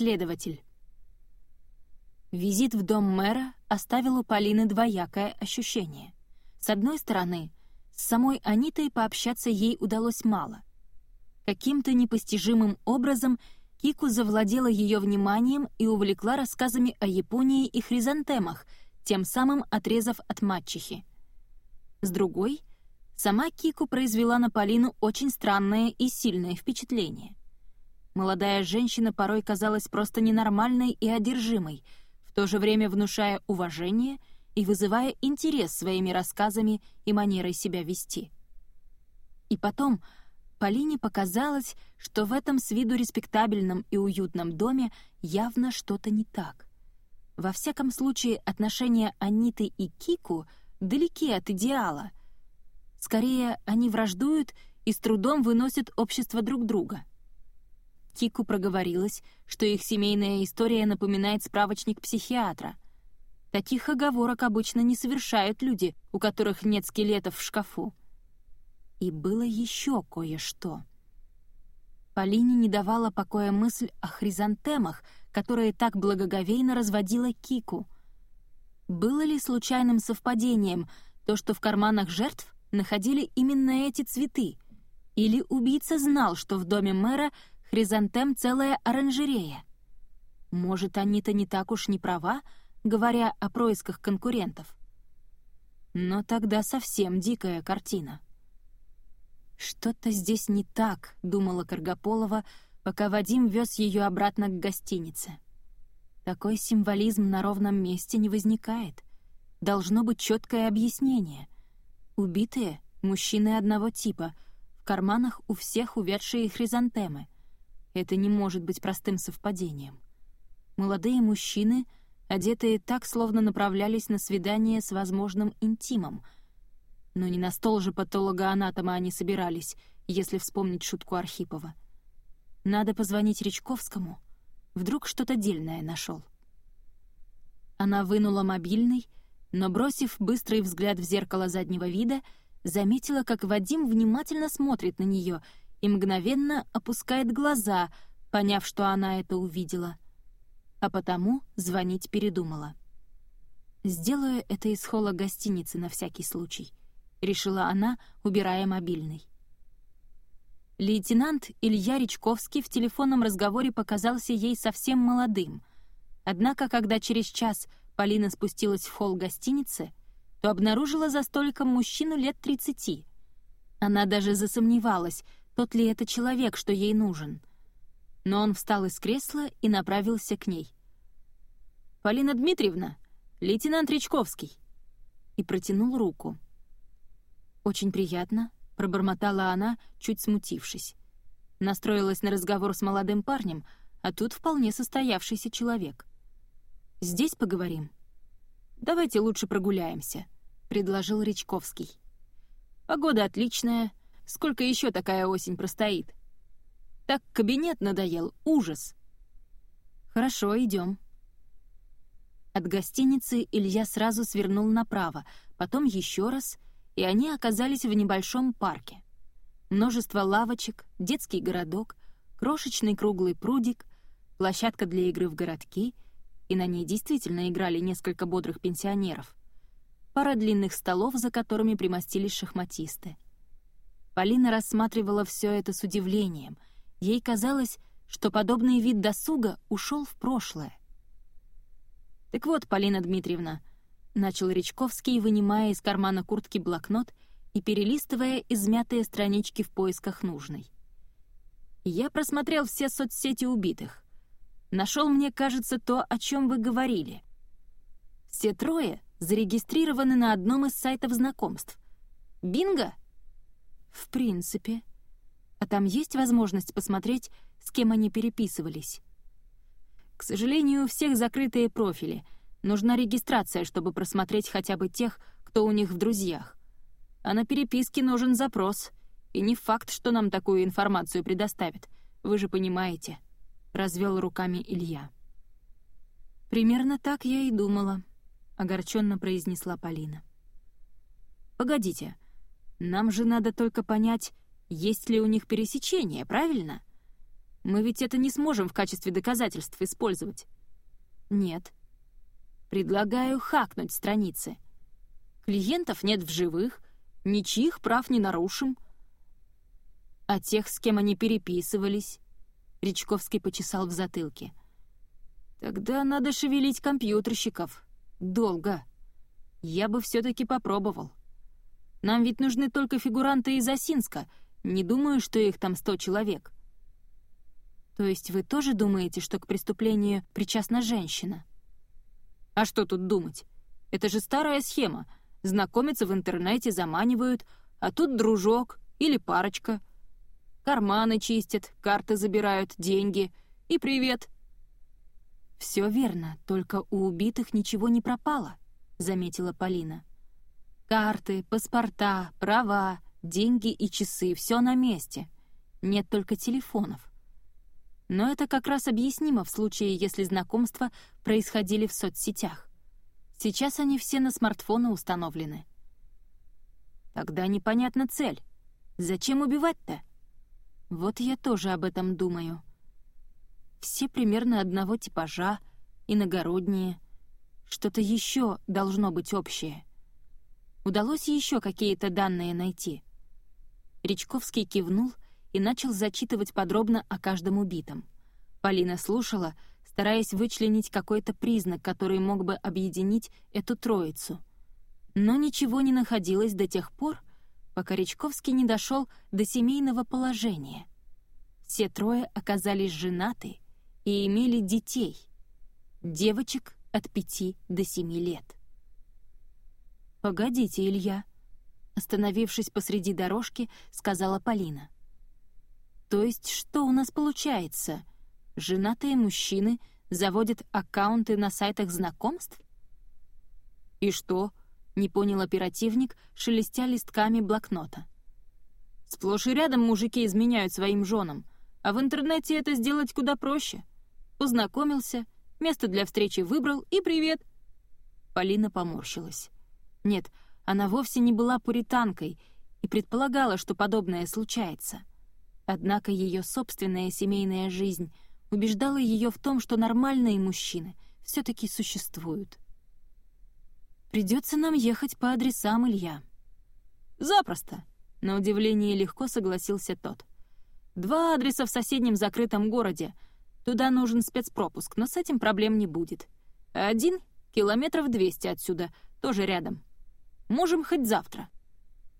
следователь. Визит в дом мэра оставил у Полины двоякое ощущение. С одной стороны, с самой Анитой пообщаться ей удалось мало. Каким-то непостижимым образом Кику завладела ее вниманием и увлекла рассказами о Японии и хризантемах, тем самым отрезав от мачехи. С другой, сама Кику произвела на Полину очень странное и сильное впечатление. Молодая женщина порой казалась просто ненормальной и одержимой, в то же время внушая уважение и вызывая интерес своими рассказами и манерой себя вести. И потом Полине показалось, что в этом с виду респектабельном и уютном доме явно что-то не так. Во всяком случае, отношения Аниты и Кику далеки от идеала. Скорее, они враждуют и с трудом выносят общество друг друга — Кику проговорилась, что их семейная история напоминает справочник психиатра. Таких оговорок обычно не совершают люди, у которых нет скелетов в шкафу. И было еще кое-что. Полине не давала покоя мысль о хризантемах, которые так благоговейно разводила Кику. Было ли случайным совпадением то, что в карманах жертв находили именно эти цветы? Или убийца знал, что в доме мэра хризантем целая оранжерея. Может, они-то не так уж не права, говоря о происках конкурентов. Но тогда совсем дикая картина. «Что-то здесь не так», — думала Каргополова, пока Вадим вез ее обратно к гостинице. Такой символизм на ровном месте не возникает. Должно быть четкое объяснение. Убитые — мужчины одного типа, в карманах у всех увядшие хризантемы — это не может быть простым совпадением. Молодые мужчины, одетые так, словно направлялись на свидание с возможным интимом. Но не на стол же патолога-анатома они собирались, если вспомнить шутку Архипова. Надо позвонить Речковскому. Вдруг что-то дельное нашел. Она вынула мобильный, но, бросив быстрый взгляд в зеркало заднего вида, заметила, как Вадим внимательно смотрит на нее — и мгновенно опускает глаза, поняв, что она это увидела. А потому звонить передумала. «Сделаю это из холла гостиницы на всякий случай», — решила она, убирая мобильный. Лейтенант Илья Речковский в телефонном разговоре показался ей совсем молодым. Однако, когда через час Полина спустилась в холл гостиницы, то обнаружила за столиком мужчину лет 30. Она даже засомневалась — тот ли это человек, что ей нужен. Но он встал из кресла и направился к ней. «Полина Дмитриевна, лейтенант Речковский!» И протянул руку. «Очень приятно», — пробормотала она, чуть смутившись. Настроилась на разговор с молодым парнем, а тут вполне состоявшийся человек. «Здесь поговорим?» «Давайте лучше прогуляемся», — предложил Речковский. «Погода отличная, Сколько еще такая осень простоит? Так кабинет надоел, ужас. Хорошо, идем. От гостиницы Илья сразу свернул направо, потом еще раз, и они оказались в небольшом парке. Множество лавочек, детский городок, крошечный круглый прудик, площадка для игры в городки, и на ней действительно играли несколько бодрых пенсионеров, пара длинных столов, за которыми примостились шахматисты — Полина рассматривала все это с удивлением. Ей казалось, что подобный вид досуга ушел в прошлое. «Так вот, Полина Дмитриевна», — начал Речковский, вынимая из кармана куртки блокнот и перелистывая измятые странички в поисках нужной. «Я просмотрел все соцсети убитых. Нашел, мне кажется, то, о чем вы говорили. Все трое зарегистрированы на одном из сайтов знакомств. Бинго!» «В принципе. А там есть возможность посмотреть, с кем они переписывались?» «К сожалению, у всех закрытые профили. Нужна регистрация, чтобы просмотреть хотя бы тех, кто у них в друзьях. А на переписке нужен запрос. И не факт, что нам такую информацию предоставят. Вы же понимаете», — развел руками Илья. «Примерно так я и думала», — огорченно произнесла Полина. «Погодите, нам же надо только понять, есть ли у них пересечение, правильно? Мы ведь это не сможем в качестве доказательств использовать. Нет. Предлагаю хакнуть страницы. Клиентов нет в живых, ничьих прав не нарушим. А тех, с кем они переписывались, Речковский почесал в затылке. Тогда надо шевелить компьютерщиков. Долго. Я бы все-таки попробовал. Нам ведь нужны только фигуранты из Осинска. Не думаю, что их там сто человек. То есть вы тоже думаете, что к преступлению причастна женщина? А что тут думать? Это же старая схема. Знакомиться в интернете заманивают, а тут дружок или парочка. Карманы чистят, карты забирают, деньги. И привет. Все верно, только у убитых ничего не пропало, заметила Полина. Карты, паспорта, права, деньги и часы — все на месте. Нет только телефонов. Но это как раз объяснимо в случае, если знакомства происходили в соцсетях. Сейчас они все на смартфоны установлены. Тогда непонятна цель. Зачем убивать-то? Вот я тоже об этом думаю. Все примерно одного типажа, иногородние. Что-то еще должно быть общее. Удалось еще какие-то данные найти?» Речковский кивнул и начал зачитывать подробно о каждом убитом. Полина слушала, стараясь вычленить какой-то признак, который мог бы объединить эту троицу. Но ничего не находилось до тех пор, пока Речковский не дошел до семейного положения. Все трое оказались женаты и имели детей, девочек от пяти до семи лет. «Погодите, Илья», — остановившись посреди дорожки, сказала Полина. «То есть что у нас получается? Женатые мужчины заводят аккаунты на сайтах знакомств?» «И что?» — не понял оперативник, шелестя листками блокнота. «Сплошь и рядом мужики изменяют своим женам, а в интернете это сделать куда проще. Познакомился, место для встречи выбрал и привет». Полина поморщилась. Нет, она вовсе не была пуританкой и предполагала, что подобное случается. Однако ее собственная семейная жизнь убеждала ее в том, что нормальные мужчины все-таки существуют. «Придется нам ехать по адресам, Илья». «Запросто», — на удивление легко согласился тот. «Два адреса в соседнем закрытом городе. Туда нужен спецпропуск, но с этим проблем не будет. Один — километров двести отсюда, тоже рядом. Можем хоть завтра.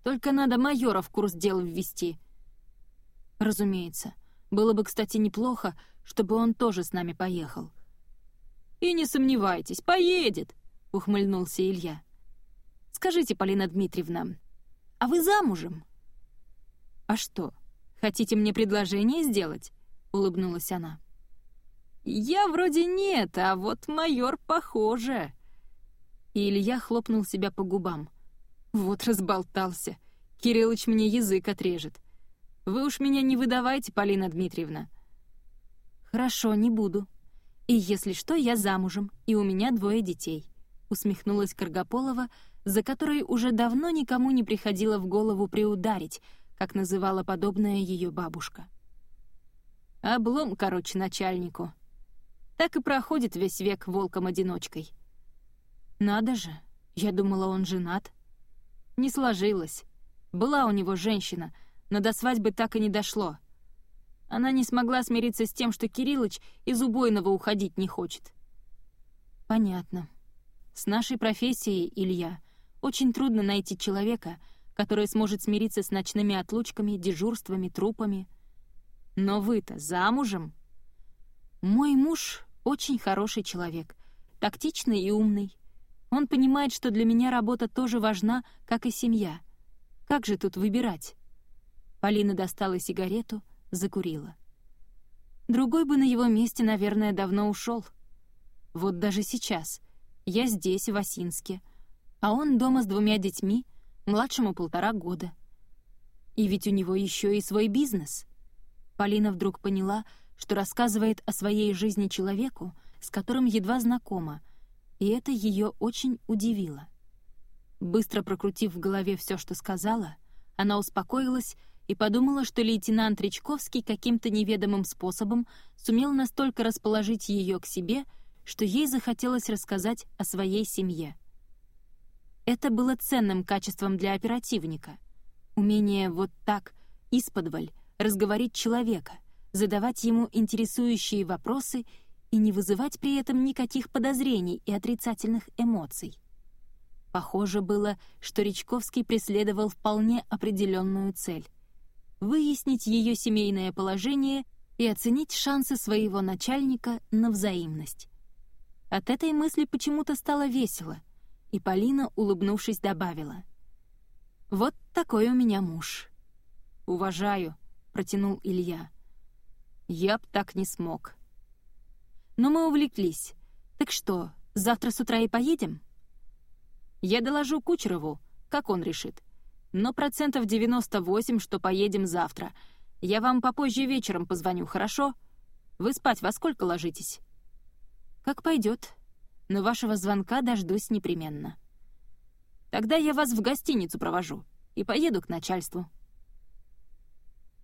Только надо майора в курс дел ввести. Разумеется. Было бы, кстати, неплохо, чтобы он тоже с нами поехал. «И не сомневайтесь, поедет», — ухмыльнулся Илья. «Скажите, Полина Дмитриевна, а вы замужем?» «А что, хотите мне предложение сделать?» — улыбнулась она. «Я вроде нет, а вот майор похоже». И Илья хлопнул себя по губам — вот разболтался. Кириллыч мне язык отрежет. Вы уж меня не выдавайте, Полина Дмитриевна. Хорошо, не буду. И если что, я замужем, и у меня двое детей. Усмехнулась Каргополова, за которой уже давно никому не приходило в голову приударить, как называла подобная ее бабушка. Облом, короче, начальнику. Так и проходит весь век волком-одиночкой. Надо же, я думала, он женат. Не сложилось. Была у него женщина, но до свадьбы так и не дошло. Она не смогла смириться с тем, что Кириллыч из убойного уходить не хочет. Понятно. С нашей профессией, Илья, очень трудно найти человека, который сможет смириться с ночными отлучками, дежурствами, трупами. Но вы-то замужем? Мой муж очень хороший человек, тактичный и умный. Он понимает, что для меня работа тоже важна, как и семья. Как же тут выбирать? Полина достала сигарету, закурила. Другой бы на его месте, наверное, давно ушел. Вот даже сейчас. Я здесь, в Осинске. А он дома с двумя детьми, младшему полтора года. И ведь у него еще и свой бизнес. Полина вдруг поняла, что рассказывает о своей жизни человеку, с которым едва знакома, и это ее очень удивило. Быстро прокрутив в голове все, что сказала, она успокоилась и подумала, что лейтенант Речковский каким-то неведомым способом сумел настолько расположить ее к себе, что ей захотелось рассказать о своей семье. Это было ценным качеством для оперативника. Умение вот так, исподволь, разговорить человека, задавать ему интересующие вопросы и не вызывать при этом никаких подозрений и отрицательных эмоций. Похоже было, что Речковский преследовал вполне определенную цель — выяснить ее семейное положение и оценить шансы своего начальника на взаимность. От этой мысли почему-то стало весело, и Полина, улыбнувшись, добавила. «Вот такой у меня муж». «Уважаю», — протянул Илья. «Я б так не смог». «Но мы увлеклись. Так что, завтра с утра и поедем?» Я доложу Кучерову, как он решит. Но процентов 98, что поедем завтра. Я вам попозже вечером позвоню, хорошо? Вы спать во сколько ложитесь? Как пойдет. Но вашего звонка дождусь непременно. Тогда я вас в гостиницу провожу и поеду к начальству.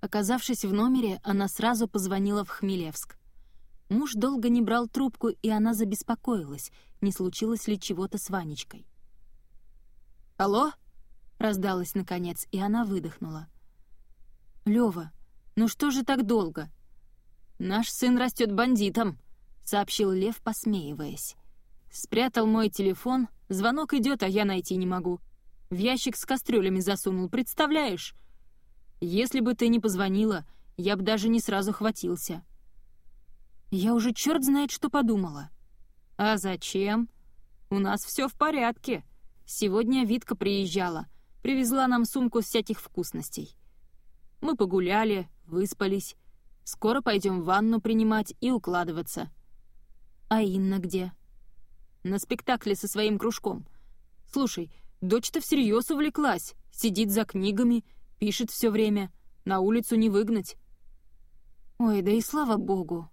Оказавшись в номере, она сразу позвонила в Хмелевск. Муж долго не брал трубку, и она забеспокоилась, не случилось ли чего-то с Ванечкой. «Алло?» — раздалось наконец, и она выдохнула. «Лёва, ну что же так долго?» «Наш сын растет бандитом», — сообщил Лев, посмеиваясь. «Спрятал мой телефон, звонок идет, а я найти не могу. В ящик с кастрюлями засунул, представляешь? Если бы ты не позвонила, я бы даже не сразу хватился». «Я уже черт знает, что подумала». «А зачем? У нас все в порядке», Сегодня Витка приезжала, привезла нам сумку всяких вкусностей. Мы погуляли, выспались. Скоро пойдем ванну принимать и укладываться. А Инна где? На спектакле со своим кружком. Слушай, дочь-то всерьез увлеклась, сидит за книгами, пишет все время. На улицу не выгнать. Ой, да и слава богу.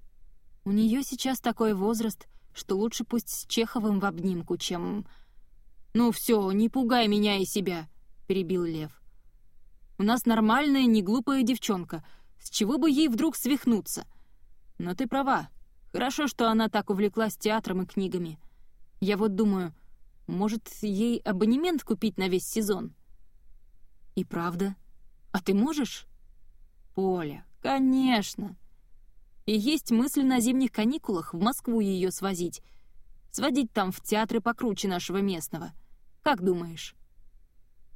У нее сейчас такой возраст, что лучше пусть с Чеховым в обнимку, чем «Ну все, не пугай меня и себя», — перебил Лев. «У нас нормальная, неглупая девчонка. С чего бы ей вдруг свихнуться? Но ты права. Хорошо, что она так увлеклась театром и книгами. Я вот думаю, может, ей абонемент купить на весь сезон?» «И правда? А ты можешь?» «Поля, конечно!» И есть мысль на зимних каникулах в Москву ее свозить. Сводить там в театры покруче нашего местного — как думаешь?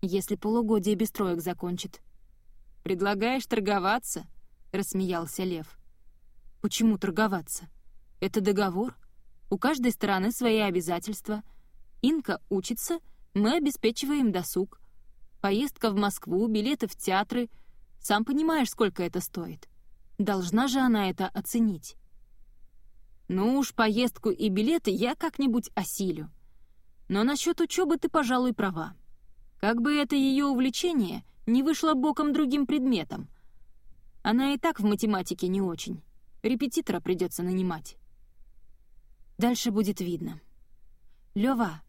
Если полугодие без троек закончит. Предлагаешь торговаться? Рассмеялся Лев. Почему торговаться? Это договор. У каждой стороны свои обязательства. Инка учится, мы обеспечиваем досуг. Поездка в Москву, билеты в театры. Сам понимаешь, сколько это стоит. Должна же она это оценить. Ну уж поездку и билеты я как-нибудь осилю. Но насчет учебы ты, пожалуй, права. Как бы это ее увлечение не вышло боком другим предметом. Она и так в математике не очень. Репетитора придется нанимать. Дальше будет видно. Лёва,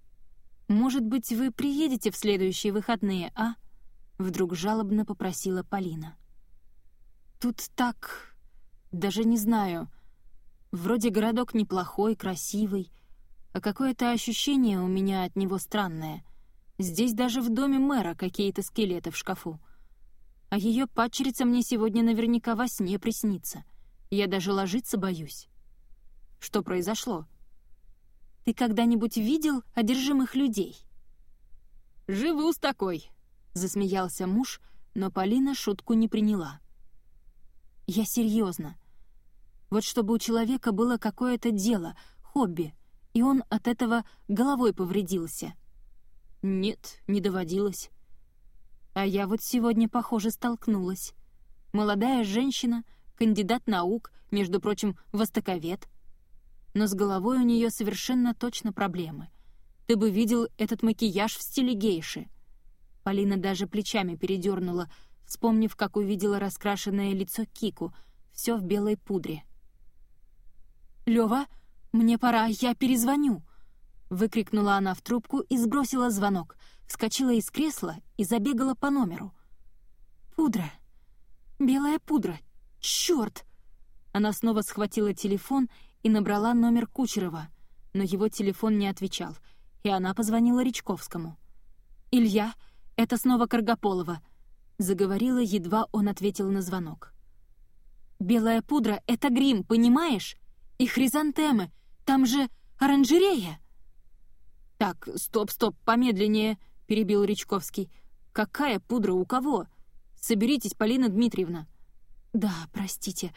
может быть, вы приедете в следующие выходные, а? Вдруг жалобно попросила Полина. Тут так... Даже не знаю. Вроде городок неплохой, красивый, а какое-то ощущение у меня от него странное. Здесь даже в доме мэра какие-то скелеты в шкафу. А ее падчерица мне сегодня наверняка во сне приснится. Я даже ложиться боюсь. Что произошло? Ты когда-нибудь видел одержимых людей? «Живу с такой», — засмеялся муж, но Полина шутку не приняла. «Я серьезно. Вот чтобы у человека было какое-то дело, хобби, и он от этого головой повредился. Нет, не доводилось. А я вот сегодня, похоже, столкнулась. Молодая женщина, кандидат наук, между прочим, востоковед. Но с головой у нее совершенно точно проблемы. Ты бы видел этот макияж в стиле гейши. Полина даже плечами передернула, вспомнив, как увидела раскрашенное лицо Кику, все в белой пудре. «Лёва!» «Мне пора, я перезвоню!» Выкрикнула она в трубку и сбросила звонок, вскочила из кресла и забегала по номеру. «Пудра! Белая пудра! Чёрт!» Она снова схватила телефон и набрала номер Кучерова, но его телефон не отвечал, и она позвонила Речковскому. «Илья, это снова Каргополова», — заговорила, едва он ответил на звонок. «Белая пудра — это грим, понимаешь? И хризантемы, там же оранжерея!» «Так, стоп, стоп, помедленнее», — перебил Речковский. «Какая пудра у кого? Соберитесь, Полина Дмитриевна». «Да, простите.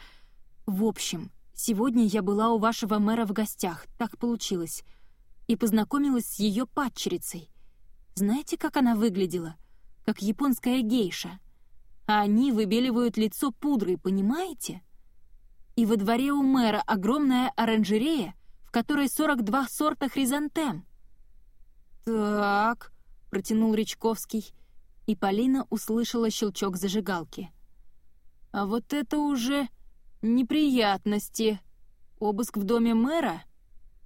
В общем, сегодня я была у вашего мэра в гостях, так получилось, и познакомилась с ее падчерицей. Знаете, как она выглядела? Как японская гейша. А они выбеливают лицо пудрой, понимаете? И во дворе у мэра огромная оранжерея, в которой 42 сорта хризантем. «Так», — протянул Речковский, и Полина услышала щелчок зажигалки. «А вот это уже неприятности. Обыск в доме мэра?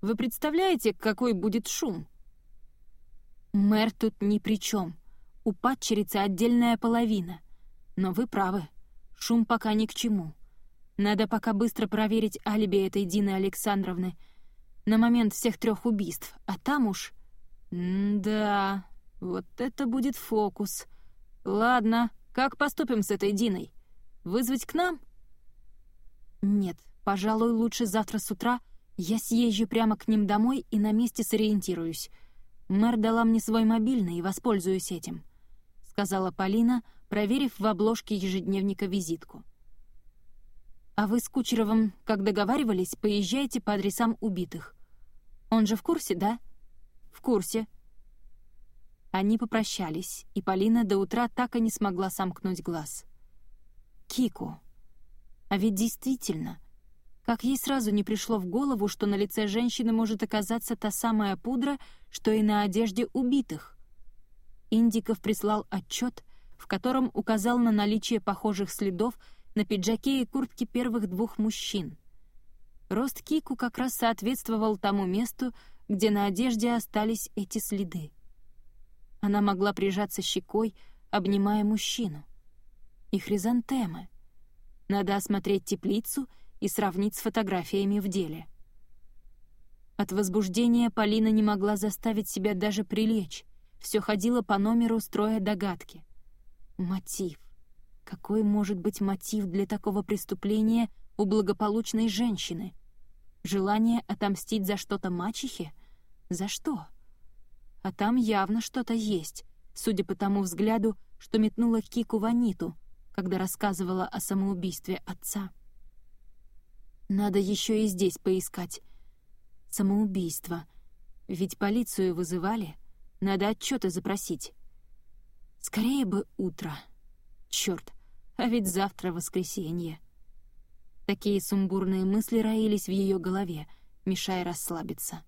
Вы представляете, какой будет шум?» «Мэр тут ни при чем. У падчерицы отдельная половина. Но вы правы, шум пока ни к чему. Надо пока быстро проверить алиби этой Дины Александровны на момент всех трех убийств, а там уж... М-да, вот это будет фокус. Ладно, как поступим с этой Диной? Вызвать к нам? Нет, пожалуй, лучше завтра с утра я съезжу прямо к ним домой и на месте сориентируюсь. Мэр дала мне свой мобильный и воспользуюсь этим», — сказала Полина, проверив в обложке ежедневника визитку. «А вы с Кучеровым, как договаривались, поезжайте по адресам убитых. Он же в курсе, да?» «В курсе». Они попрощались, и Полина до утра так и не смогла сомкнуть глаз. «Кику. А ведь действительно...» Как ей сразу не пришло в голову, что на лице женщины может оказаться та самая пудра, что и на одежде убитых. Индиков прислал отчет, в котором указал на наличие похожих следов на пиджаке и куртке первых двух мужчин. Рост Кику как раз соответствовал тому месту, где на одежде остались эти следы. Она могла прижаться щекой, обнимая мужчину. И хризантемы. Надо осмотреть теплицу — и сравнить с фотографиями в деле. От возбуждения Полина не могла заставить себя даже прилечь, все ходила по номеру, строя догадки. Мотив. Какой может быть мотив для такого преступления у благополучной женщины? Желание отомстить за что-то мачехе? За что? А там явно что-то есть, судя по тому взгляду, что метнула Кику Ваниту, когда рассказывала о самоубийстве отца. Надо еще и здесь поискать. Самоубийство. Ведь полицию вызывали. Надо отчеты запросить. Скорее бы утро. Черт, а ведь завтра воскресенье. Такие сумбурные мысли роились в ее голове, мешая расслабиться.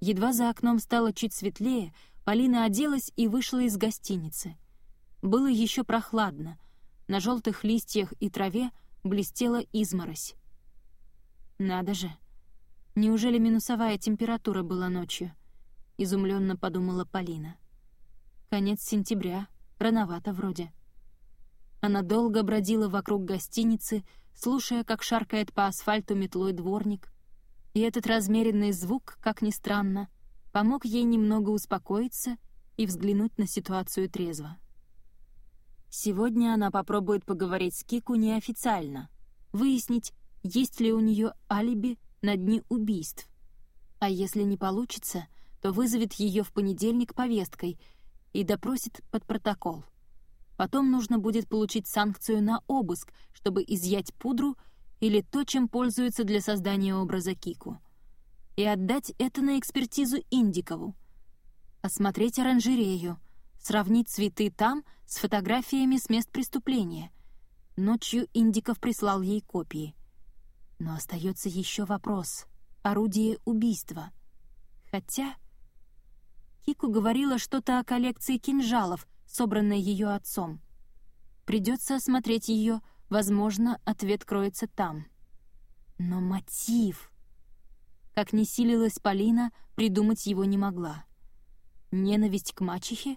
Едва за окном стало чуть светлее, Полина оделась и вышла из гостиницы. Было еще прохладно. На желтых листьях и траве блестела изморозь. Надо же. Неужели минусовая температура была ночью? Изумленно подумала Полина. Конец сентября, рановато вроде. Она долго бродила вокруг гостиницы, слушая, как шаркает по асфальту метлой дворник. И этот размеренный звук, как ни странно, помог ей немного успокоиться и взглянуть на ситуацию трезво. Сегодня она попробует поговорить с Кику неофициально, выяснить, есть ли у нее алиби на дни убийств. А если не получится, то вызовет ее в понедельник повесткой и допросит под протокол. Потом нужно будет получить санкцию на обыск, чтобы изъять пудру или то, чем пользуются для создания образа Кику. И отдать это на экспертизу Индикову. Осмотреть оранжерею, сравнить цветы там с фотографиями с мест преступления. Ночью Индиков прислал ей копии — но остается еще вопрос. Орудие убийства. Хотя... Кику говорила что-то о коллекции кинжалов, собранной ее отцом. Придется осмотреть ее, возможно, ответ кроется там. Но мотив... Как не силилась Полина, придумать его не могла. Ненависть к мачехе?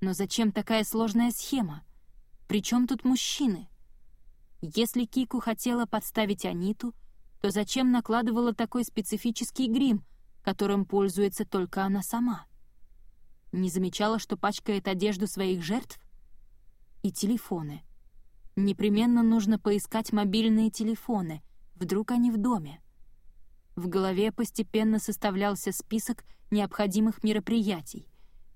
Но зачем такая сложная схема? Причем тут мужчины? Если Кику хотела подставить Аниту, то зачем накладывала такой специфический грим, которым пользуется только она сама? Не замечала, что пачкает одежду своих жертв? И телефоны. Непременно нужно поискать мобильные телефоны, вдруг они в доме. В голове постепенно составлялся список необходимых мероприятий,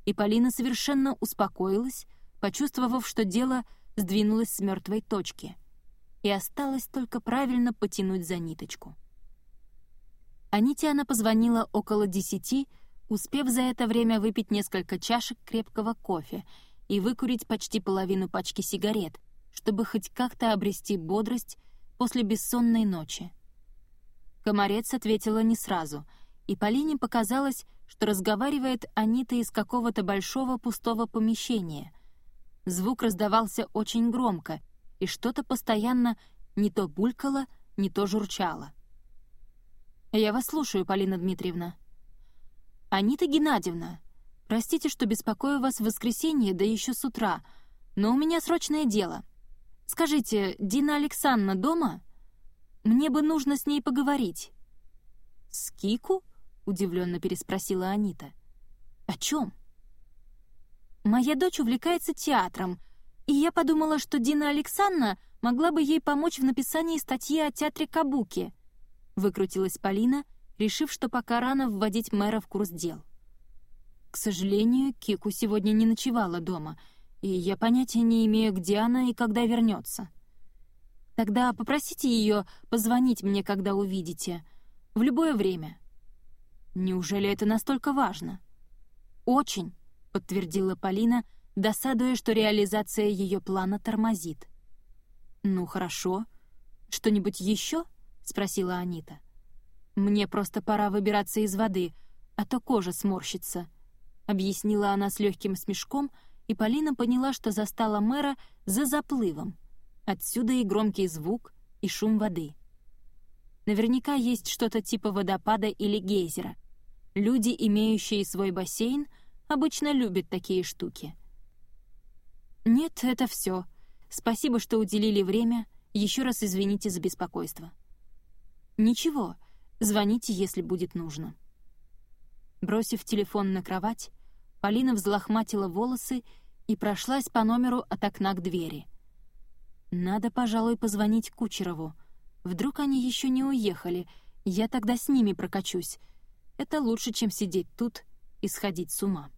и Полина совершенно успокоилась, почувствовав, что дело сдвинулось с мертвой точки, и осталось только правильно потянуть за ниточку. Аните она позвонила около десяти, успев за это время выпить несколько чашек крепкого кофе и выкурить почти половину пачки сигарет, чтобы хоть как-то обрести бодрость после бессонной ночи. Комарец ответила не сразу, и Полине показалось, что разговаривает Анита из какого-то большого пустого помещения. Звук раздавался очень громко, и что-то постоянно не то булькало, не то журчало. «Я вас слушаю, Полина Дмитриевна». «Анита Геннадьевна, простите, что беспокою вас в воскресенье, да еще с утра, но у меня срочное дело. Скажите, Дина Александровна дома? Мне бы нужно с ней поговорить». «С Кику?» — удивленно переспросила Анита. «О чем?» «Моя дочь увлекается театром, и я подумала, что Дина Александровна могла бы ей помочь в написании статьи о театре Кабуки», — выкрутилась Полина, решив, что пока рано вводить мэра в курс дел. К сожалению, Кику сегодня не ночевала дома, и я понятия не имею, где она и когда вернется. Тогда попросите ее позвонить мне, когда увидите. В любое время. Неужели это настолько важно? Очень, подтвердила Полина, досадуя, что реализация ее плана тормозит. Ну хорошо. Что-нибудь еще? спросила Анита. Мне просто пора выбираться из воды, а то кожа сморщится, объяснила она с легким смешком, и Полина поняла, что застала мэра за заплывом. Отсюда и громкий звук, и шум воды. Наверняка есть что-то типа водопада или гейзера. Люди, имеющие свой бассейн, обычно любят такие штуки. Нет, это все. Спасибо, что уделили время. Еще раз извините за беспокойство. Ничего, звоните, если будет нужно. Бросив телефон на кровать, Полина взлохматила волосы и прошлась по номеру от окна к двери — надо, пожалуй, позвонить Кучерову. Вдруг они еще не уехали, я тогда с ними прокачусь. Это лучше, чем сидеть тут и сходить с ума.